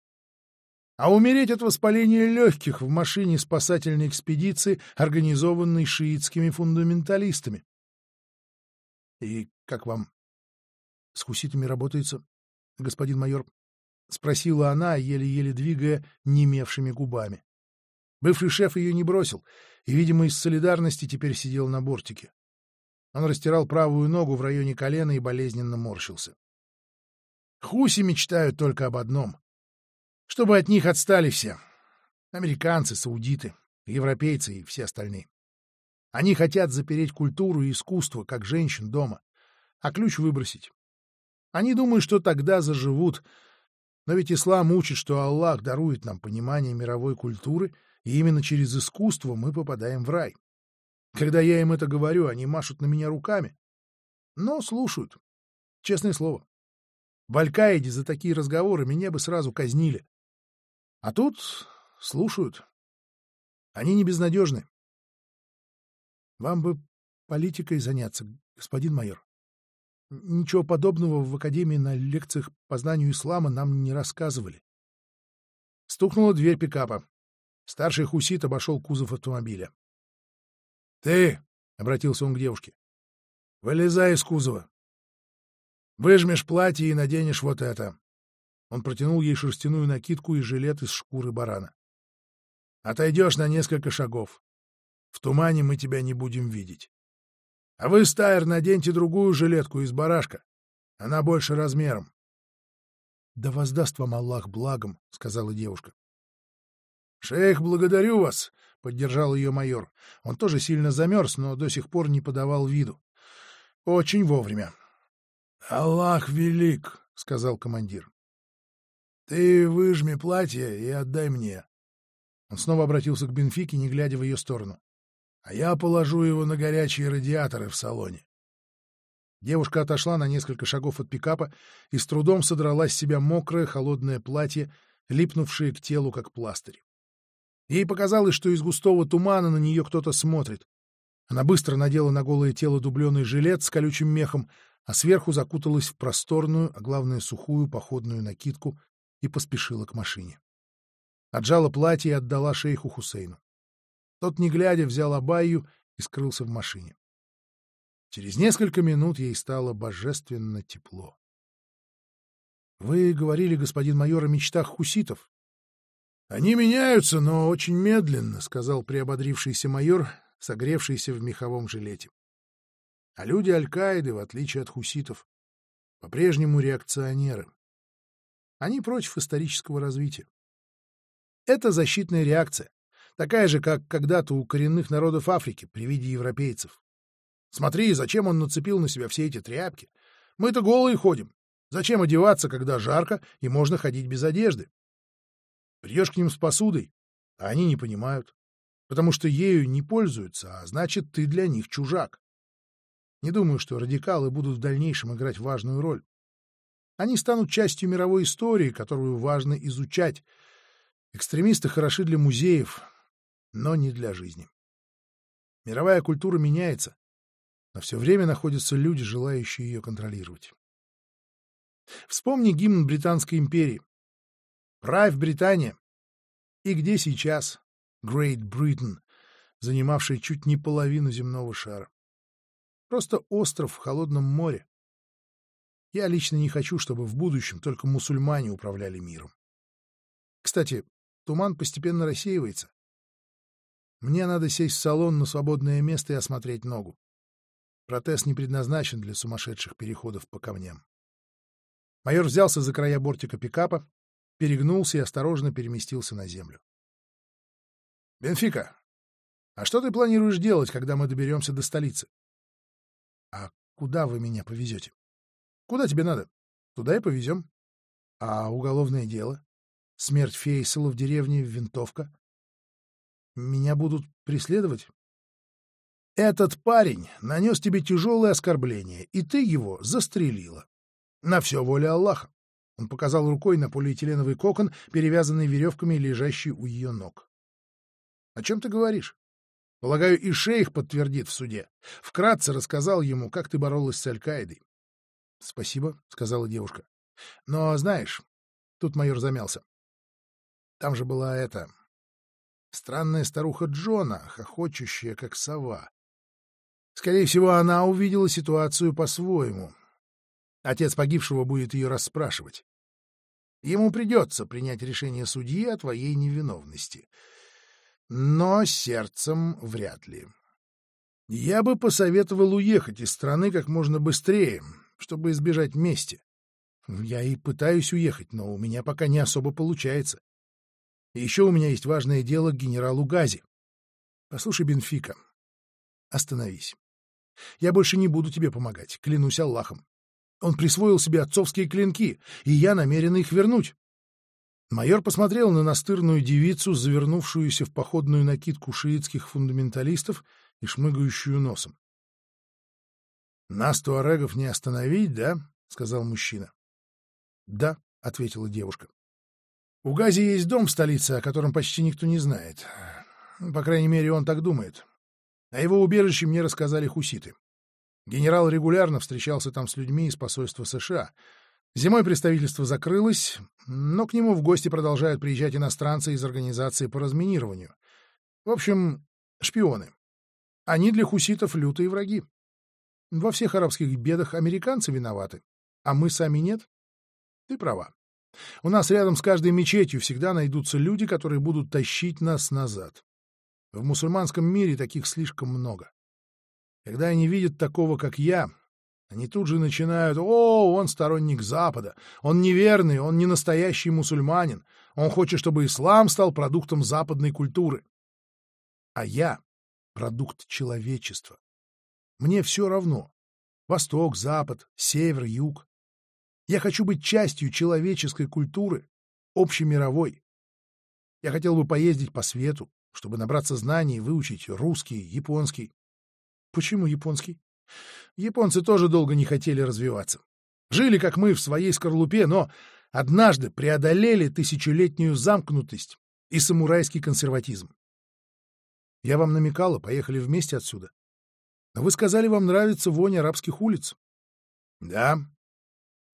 а умереть от воспаления легких в машине спасательной экспедиции, организованной шиитскими фундаменталистами. И как вам с хуситами работается, господин майор? — спросила она, еле-еле двигая немевшими губами. Бывший шеф ее не бросил, и, видимо, из солидарности теперь сидел на бортике. Он растирал правую ногу в районе колена и болезненно морщился. Хуси мечтают только об одном — чтобы от них отстали все. Американцы, саудиты, европейцы и все остальные. Они хотят запереть культуру и искусство, как женщин дома, а ключ выбросить. Они думают, что тогда заживут — но ведь ислам учит, что Аллах дарует нам понимание мировой культуры, и именно через искусство мы попадаем в рай. Когда я им это говорю, они машут на меня руками. Но слушают. Честное слово. В Аль-Каиде за такие разговоры меня бы сразу казнили. А тут слушают. Они не безнадежны. Вам бы политикой заняться, господин майор. Ничего подобного в Академии на лекциях по знанию ислама нам не рассказывали. Стукнула дверь пикапа. Старший хусит обошел кузов автомобиля. — Ты, — обратился он к девушке, — вылезай из кузова. Выжмешь платье и наденешь вот это. Он протянул ей шерстяную накидку и жилет из шкуры барана. Отойдешь на несколько шагов. В тумане мы тебя не будем видеть. А вы, Стайр, наденьте другую жилетку из барашка. Она больше размером. — Да воздаст вам Аллах благом, — сказала девушка. — Шейх, благодарю вас, — поддержал ее майор. Он тоже сильно замерз, но до сих пор не подавал виду. — Очень вовремя. — Аллах велик, — сказал командир. — Ты выжми платье и отдай мне. Он снова обратился к Бенфике, не глядя в ее сторону а я положу его на горячие радиаторы в салоне. Девушка отошла на несколько шагов от пикапа и с трудом содрала с себя мокрое холодное платье, липнувшее к телу как пластырь. Ей показалось, что из густого тумана на нее кто-то смотрит. Она быстро надела на голое тело дубленый жилет с колючим мехом, а сверху закуталась в просторную, а главное сухую походную накидку и поспешила к машине. Отжала платье и отдала шейху Хусейну. Тот, не глядя, взял Абайю и скрылся в машине. Через несколько минут ей стало божественно тепло. — Вы говорили, господин майор, о мечтах хуситов. — Они меняются, но очень медленно, — сказал приободрившийся майор, согревшийся в меховом жилете. А люди Аль-Каиды, в отличие от хуситов, по-прежнему реакционеры. Они против исторического развития. Это защитная реакция, такая же, как когда-то у коренных народов Африки при виде европейцев. Смотри, зачем он нацепил на себя все эти тряпки? Мы-то голые ходим. Зачем одеваться, когда жарко и можно ходить без одежды? Придешь к ним с посудой, а они не понимают, потому что ею не пользуются, а значит, ты для них чужак. Не думаю, что радикалы будут в дальнейшем играть важную роль. Они станут частью мировой истории, которую важно изучать. Экстремисты хороши для музеев, но не для жизни. Мировая культура меняется, но все время находятся люди, желающие ее контролировать. Вспомни гимн Британской империи. «Правь Британия!» И где сейчас Great Britain, занимавший чуть не половину земного шара? Просто остров в холодном море. Я лично не хочу, чтобы в будущем только мусульмане управляли миром. Кстати, туман постепенно рассеивается. Мне надо сесть в салон на свободное место и осмотреть ногу. Протез не предназначен для сумасшедших переходов по камням. Майор взялся за края бортика пикапа, перегнулся и осторожно переместился на землю. — Бенфика, а что ты планируешь делать, когда мы доберемся до столицы? — А куда вы меня повезете? — Куда тебе надо? Туда и повезем. — А уголовное дело? Смерть Фейсела в деревне Винтовка? Меня будут преследовать? Этот парень нанес тебе тяжелое оскорбление, и ты его застрелила. На все воля Аллаха. Он показал рукой на полиэтиленовый кокон, перевязанный веревками, лежащий у ее ног. — О чем ты говоришь? Полагаю, и шейх подтвердит в суде. Вкратце рассказал ему, как ты боролась с Аль-Каидой. — Спасибо, — сказала девушка. — Но, знаешь, тут майор замялся. Там же была эта Странная старуха Джона, хохочущая, как сова. Скорее всего, она увидела ситуацию по-своему. Отец погибшего будет ее расспрашивать. Ему придется принять решение судьи о твоей невиновности. Но сердцем вряд ли. Я бы посоветовал уехать из страны как можно быстрее, чтобы избежать мести. Я и пытаюсь уехать, но у меня пока не особо получается. И еще у меня есть важное дело к генералу Гази. Послушай, Бенфика, остановись. Я больше не буду тебе помогать, клянусь Аллахом. Он присвоил себе отцовские клинки, и я намерен их вернуть. Майор посмотрел на настырную девицу, завернувшуюся в походную накидку шиитских фундаменталистов и шмыгающую носом. — Нас, туарегов, не остановить, да? — сказал мужчина. — Да, — ответила девушка. У Гази есть дом в столице, о котором почти никто не знает. По крайней мере, он так думает. О его убежище мне рассказали хуситы. Генерал регулярно встречался там с людьми из посольства США. Зимой представительство закрылось, но к нему в гости продолжают приезжать иностранцы из организации по разминированию. В общем, шпионы. Они для хуситов лютые враги. Во всех арабских бедах американцы виноваты, а мы сами нет. Ты права. У нас рядом с каждой мечетью всегда найдутся люди, которые будут тащить нас назад. В мусульманском мире таких слишком много. Когда они видят такого, как я, они тут же начинают «О, он сторонник Запада, он неверный, он не настоящий мусульманин, он хочет, чтобы ислам стал продуктом западной культуры». А я — продукт человечества. Мне все равно. Восток, Запад, Север, Юг. Я хочу быть частью человеческой культуры, общемировой. Я хотел бы поездить по свету, чтобы набраться знаний и выучить русский, японский. Почему японский? Японцы тоже долго не хотели развиваться. Жили, как мы, в своей скорлупе, но однажды преодолели тысячелетнюю замкнутость и самурайский консерватизм. Я вам намекала, поехали вместе отсюда. Но вы сказали, вам нравится вонь арабских улиц. Да,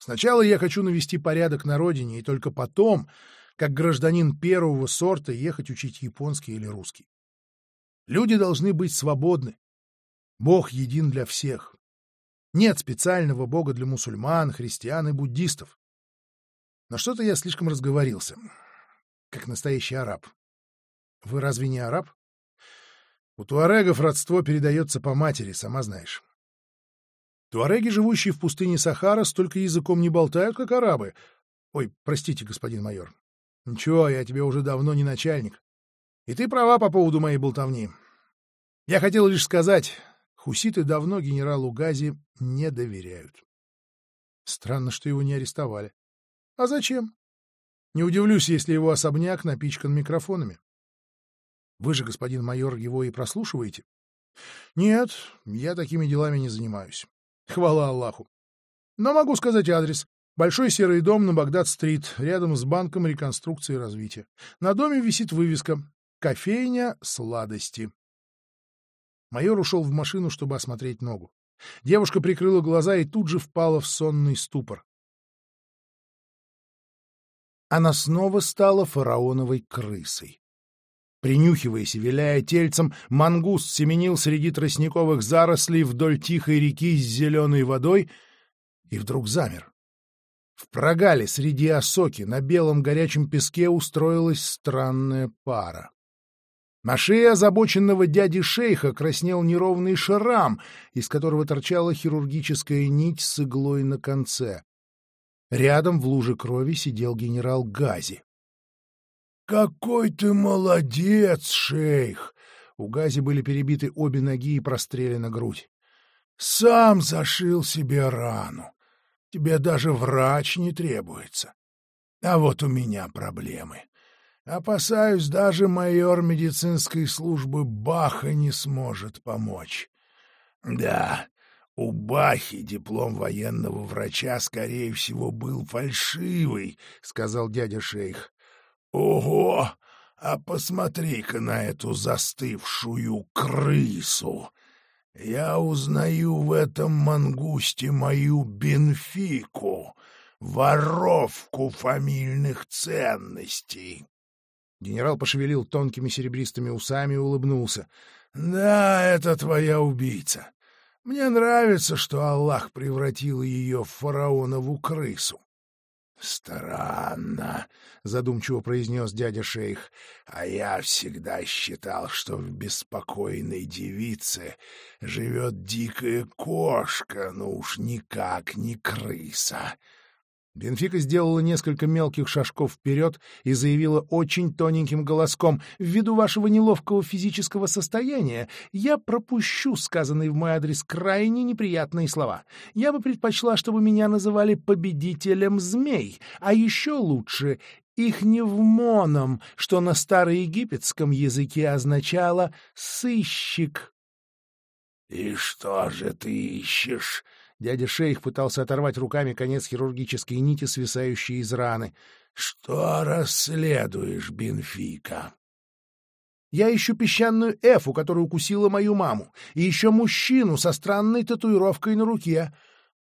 Сначала я хочу навести порядок на родине, и только потом, как гражданин первого сорта ехать учить японский или русский. Люди должны быть свободны. Бог един для всех. Нет специального бога для мусульман, христиан и буддистов. Но что-то я слишком разговорился, как настоящий араб. Вы разве не араб? У туарегов родство передается по матери, сама знаешь. Туареги, живущие в пустыне Сахара, столько языком не болтают, как арабы. Ой, простите, господин майор. Ничего, я тебе уже давно не начальник. И ты права по поводу моей болтовни. Я хотел лишь сказать, хуситы давно генералу Гази не доверяют. Странно, что его не арестовали. А зачем? Не удивлюсь, если его особняк напичкан микрофонами. Вы же, господин майор, его и прослушиваете? Нет, я такими делами не занимаюсь. Хвала Аллаху. Но могу сказать адрес. Большой серый дом на Багдад-стрит, рядом с банком реконструкции и развития. На доме висит вывеска «Кофейня сладости». Майор ушел в машину, чтобы осмотреть ногу. Девушка прикрыла глаза и тут же впала в сонный ступор. Она снова стала фараоновой крысой. Принюхиваясь и виляя тельцем, мангуст семенил среди тростниковых зарослей вдоль тихой реки с зеленой водой и вдруг замер. В прогале среди осоки на белом горячем песке устроилась странная пара. На шее озабоченного дяди шейха краснел неровный шрам, из которого торчала хирургическая нить с иглой на конце. Рядом в луже крови сидел генерал Гази. «Какой ты молодец, шейх!» У Гази были перебиты обе ноги и прострелена грудь. «Сам зашил себе рану. Тебе даже врач не требуется. А вот у меня проблемы. Опасаюсь, даже майор медицинской службы Баха не сможет помочь. Да, у Бахи диплом военного врача, скорее всего, был фальшивый, — сказал дядя шейх. Ого! А посмотри-ка на эту застывшую крысу! Я узнаю в этом мангусте мою Бенфику, воровку фамильных ценностей. Генерал пошевелил тонкими серебристыми усами и улыбнулся. — Да, это твоя убийца. Мне нравится, что Аллах превратил ее в фараонову крысу. «Странно», — задумчиво произнес дядя шейх, — «а я всегда считал, что в беспокойной девице живет дикая кошка, но уж никак не крыса». Бенфика сделала несколько мелких шажков вперед и заявила очень тоненьким голоском, «Ввиду вашего неловкого физического состояния я пропущу сказанные в мой адрес крайне неприятные слова. Я бы предпочла, чтобы меня называли победителем змей, а еще лучше — их невмоном, что на староегипетском языке означало «сыщик». «И что же ты ищешь?» Дядя Шейх пытался оторвать руками конец хирургической нити, свисающей из раны. — Что расследуешь, Бенфика? — Я ищу песчаную Эфу, которая укусила мою маму, и еще мужчину со странной татуировкой на руке.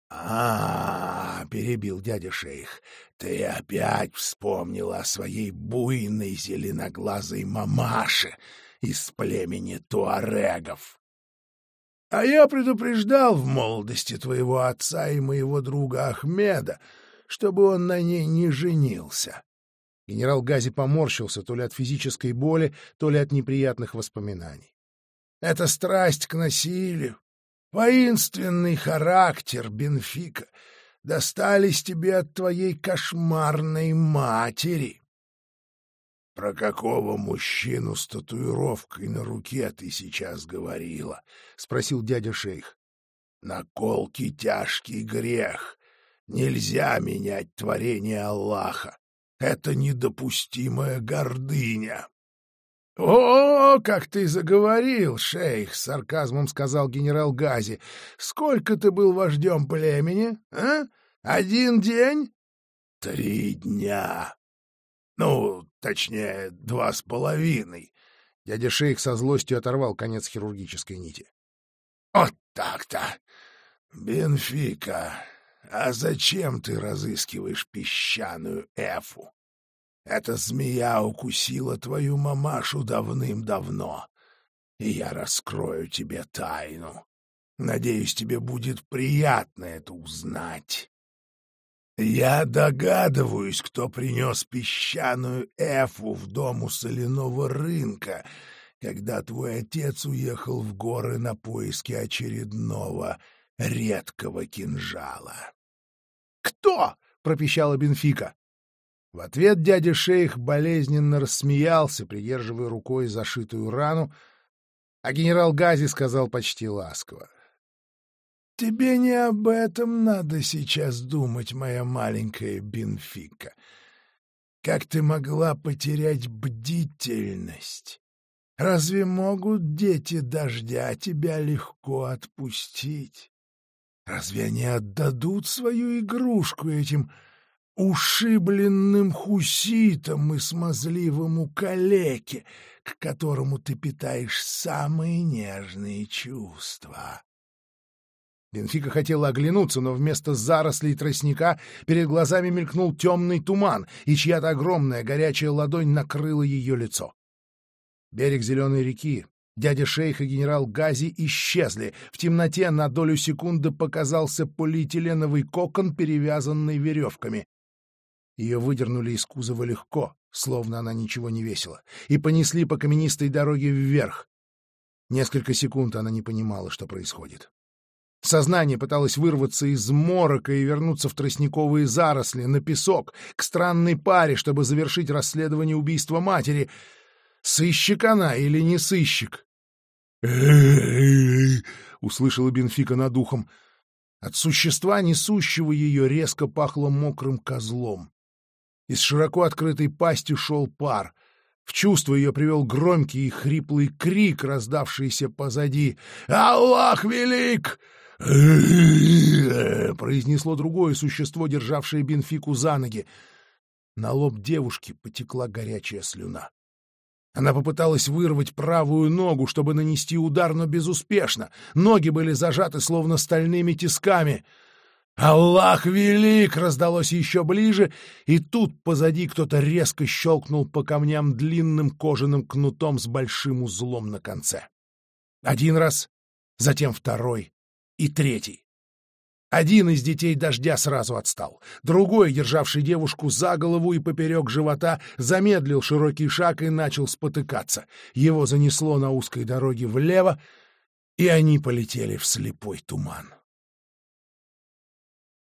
А — -а, перебил дядя Шейх, — ты опять вспомнил о своей буйной зеленоглазой мамаше из племени туарегов. А я предупреждал в молодости твоего отца и моего друга Ахмеда, чтобы он на ней не женился. Генерал Гази поморщился то ли от физической боли, то ли от неприятных воспоминаний. Это страсть к насилию, воинственный характер, Бенфика, достались тебе от твоей кошмарной матери. «Про какого мужчину с татуировкой на руке ты сейчас говорила?» — спросил дядя шейх. «Наколки — тяжкий грех. Нельзя менять творение Аллаха. Это недопустимая гордыня». «О, как ты заговорил, шейх!» — с сарказмом сказал генерал Гази. «Сколько ты был вождем племени, а? Один день?» «Три дня», ну, точнее, два с половиной. Дядя Шейх со злостью оторвал конец хирургической нити. Вот так-то! Бенфика, а зачем ты разыскиваешь песчаную Эфу? Эта змея укусила твою мамашу давным-давно, и я раскрою тебе тайну. Надеюсь, тебе будет приятно это узнать. Я догадываюсь, кто принес песчаную эфу в дом у соляного рынка, когда твой отец уехал в горы на поиски очередного редкого кинжала. «Кто?» — пропищала Бенфика. В ответ дядя шейх болезненно рассмеялся, придерживая рукой зашитую рану, а генерал Гази сказал почти ласково. Тебе не об этом надо сейчас думать, моя маленькая Бенфика. Как ты могла потерять бдительность? Разве могут дети дождя тебя легко отпустить? Разве они отдадут свою игрушку этим ушибленным хуситам и смазливому калеке, к которому ты питаешь самые нежные чувства? Бенфика хотела оглянуться, но вместо зарослей тростника перед глазами мелькнул темный туман, и чья-то огромная горячая ладонь накрыла ее лицо. Берег Зеленой реки, дядя шейх и генерал Гази исчезли. В темноте на долю секунды показался полиэтиленовый кокон, перевязанный веревками. Ее выдернули из кузова легко, словно она ничего не весила, и понесли по каменистой дороге вверх. Несколько секунд она не понимала, что происходит. Сознание пыталось вырваться из морока и вернуться в тростниковые заросли, на песок, к странной паре, чтобы завершить расследование убийства матери. Сыщик она или не сыщик? услышала Бенфика над ухом. От существа, несущего ее, резко пахло мокрым козлом. Из широко открытой пасти шел пар. В чувство ее привел громкий и хриплый крик, раздавшийся позади. «Аллах велик! Произнесло другое существо, державшее Бенфику за ноги. На лоб девушки потекла горячая слюна. Она попыталась вырвать правую ногу, чтобы нанести удар, но безуспешно. Ноги были зажаты, словно стальными тисками. «Аллах велик!» — раздалось еще ближе, и тут позади кто-то резко щелкнул по камням длинным кожаным кнутом с большим узлом на конце. Один раз, затем второй, и третий. Один из детей дождя сразу отстал. Другой, державший девушку за голову и поперек живота, замедлил широкий шаг и начал спотыкаться. Его занесло на узкой дороге влево, и они полетели в слепой туман.